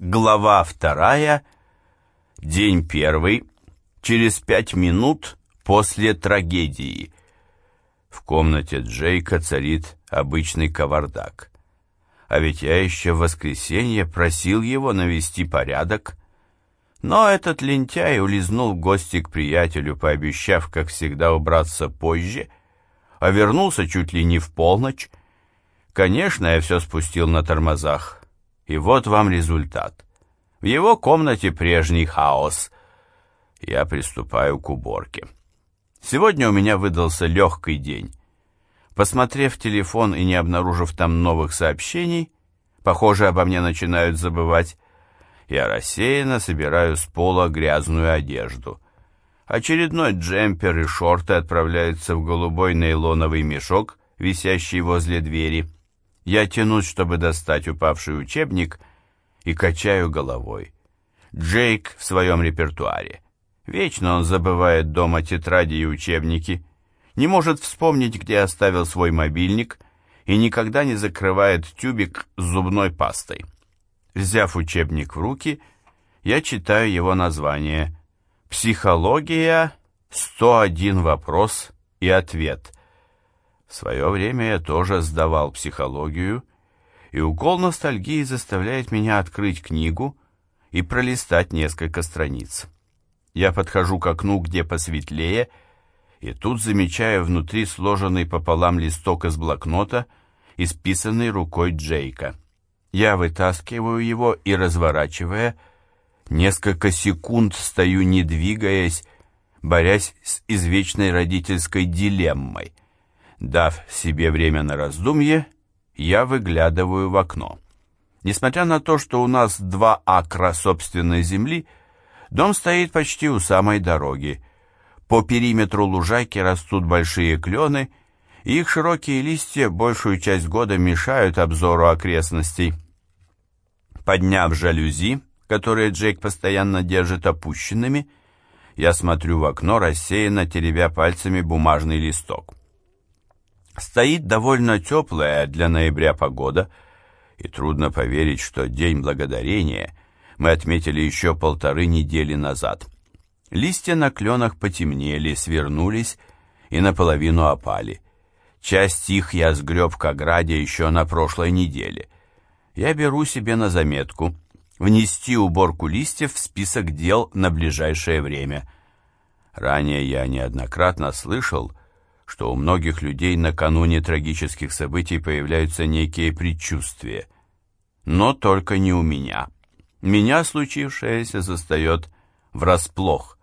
Глава вторая. День первый. Через пять минут после трагедии. В комнате Джейка царит обычный кавардак. А ведь я еще в воскресенье просил его навести порядок. Но этот лентяй улизнул в гости к приятелю, пообещав, как всегда, убраться позже, а вернулся чуть ли не в полночь. Конечно, я все спустил на тормозах, и вот вам результат. В его комнате прежний хаос. Я приступаю к уборке. Сегодня у меня выдался легкий день. Посмотрев телефон и не обнаружив там новых сообщений, похоже, обо мне начинают забывать, я рассеянно собираю с пола грязную одежду. Очередной джемпер и шорты отправляются в голубой нейлоновый мешок, висящий возле двери. Я тянусь, чтобы достать упавший учебник, и качаю головой. Джейк в своем репертуаре. Вечно он забывает дома тетради и учебники, не может вспомнить, где оставил свой мобильник, и никогда не закрывает тюбик с зубной пастой. Взяв учебник в руки, я читаю его название «Психология. 101 вопрос и ответ». В свое время я тоже сдавал психологию, и укол ностальгии заставляет меня открыть книгу и пролистать несколько страниц. Я подхожу к окну, где посветлее, и тут замечаю внутри сложенный пополам листок из блокнота, исписанный рукой Джейка. Я вытаскиваю его и, разворачивая, несколько секунд стою, не двигаясь, борясь с извечной родительской дилеммой — Дав себе время на раздумье, я выглядываю в окно. Несмотря на то, что у нас два акра собственной земли, дом стоит почти у самой дороги. По периметру лужайки растут большие клены, и их широкие листья большую часть года мешают обзору окрестностей. Подняв жалюзи, которые Джейк постоянно держит опущенными, я смотрю в окно, рассеянно теребя пальцами бумажный листок. Стоит довольно теплая для ноября погода, и трудно поверить, что День Благодарения мы отметили еще полторы недели назад. Листья на кленах потемнели, свернулись и наполовину опали. Часть их я сгреб к ограде еще на прошлой неделе. Я беру себе на заметку внести уборку листьев в список дел на ближайшее время. Ранее я неоднократно слышал, что у многих людей накануне трагических событий появляются некие предчувствия. Но только не у меня. Меня случившееся застает врасплох.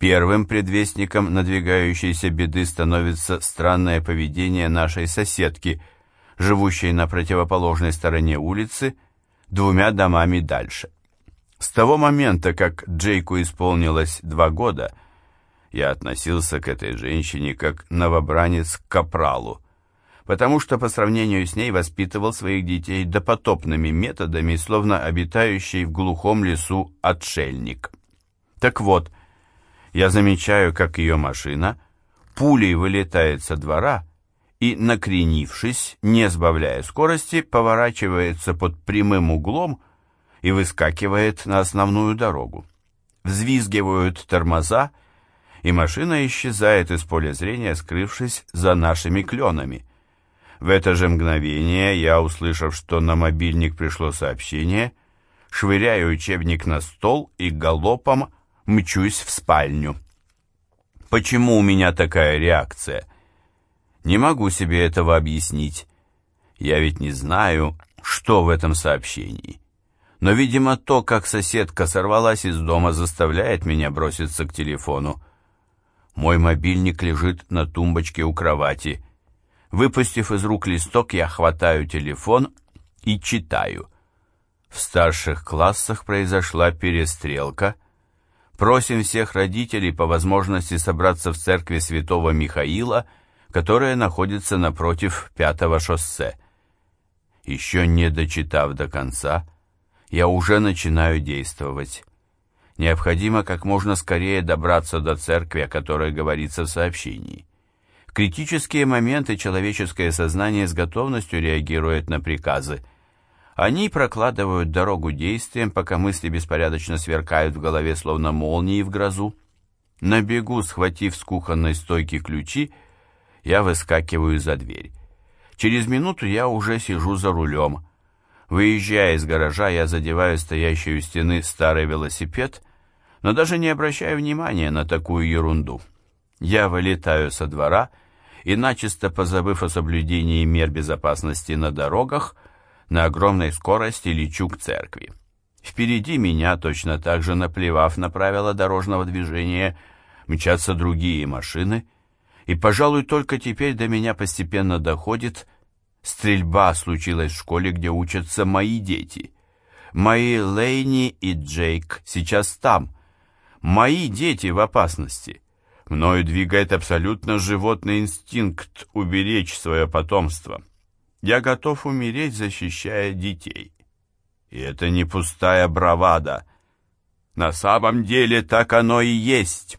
Первым предвестником надвигающейся беды становится странное поведение нашей соседки, живущей на противоположной стороне улицы, двумя домами дальше. С того момента, как Джейку исполнилось два года – я относился к этой женщине как новобранец к капралу, потому что по сравнению с ней воспитывал своих детей допотопными методами, словно обитающий в глухом лесу отшельник. Так вот, я замечаю, как ее машина пулей вылетает со двора и, накренившись, не сбавляя скорости, поворачивается под прямым углом и выскакивает на основную дорогу. Взвизгивают тормоза, и машина исчезает из поля зрения, скрывшись за нашими кленами. В это же мгновение я, услышав, что на мобильник пришло сообщение, швыряю учебник на стол и галопом мчусь в спальню. Почему у меня такая реакция? Не могу себе этого объяснить. Я ведь не знаю, что в этом сообщении. Но, видимо, то, как соседка сорвалась из дома, заставляет меня броситься к телефону. Мой мобильник лежит на тумбочке у кровати. Выпустив из рук листок, я хватаю телефон и читаю. В старших классах произошла перестрелка. Просим всех родителей по возможности собраться в церкви святого Михаила, которая находится напротив пятого шоссе. Еще не дочитав до конца, я уже начинаю действовать. Необходимо как можно скорее добраться до церкви, о которой говорится в сообщении. В критические моменты человеческое сознание с готовностью реагирует на приказы, Они прокладывают дорогу действием, пока мысли беспорядочно сверкают в голове, словно молнии в грозу. На бегу, схватив с кухонной стойки ключи, я выскакиваю за дверь. Через минуту я уже сижу за рулем. Выезжая из гаража, я задеваю стоящий у стены старый велосипед, но даже не обращаю внимания на такую ерунду. Я вылетаю со двора и, начисто позабыв о соблюдении мер безопасности на дорогах, на огромной скорости лечу к церкви. Впереди меня, точно так же наплевав на правила дорожного движения, мчатся другие машины, и, пожалуй, только теперь до меня постепенно доходит, стрельба случилась в школе, где учатся мои дети. Мои Лейни и Джейк сейчас там. Мои дети в опасности. Мною двигает абсолютно животный инстинкт уберечь свое потомство. Я готов умереть, защищая детей. И это не пустая бравада. На самом деле так оно и есть.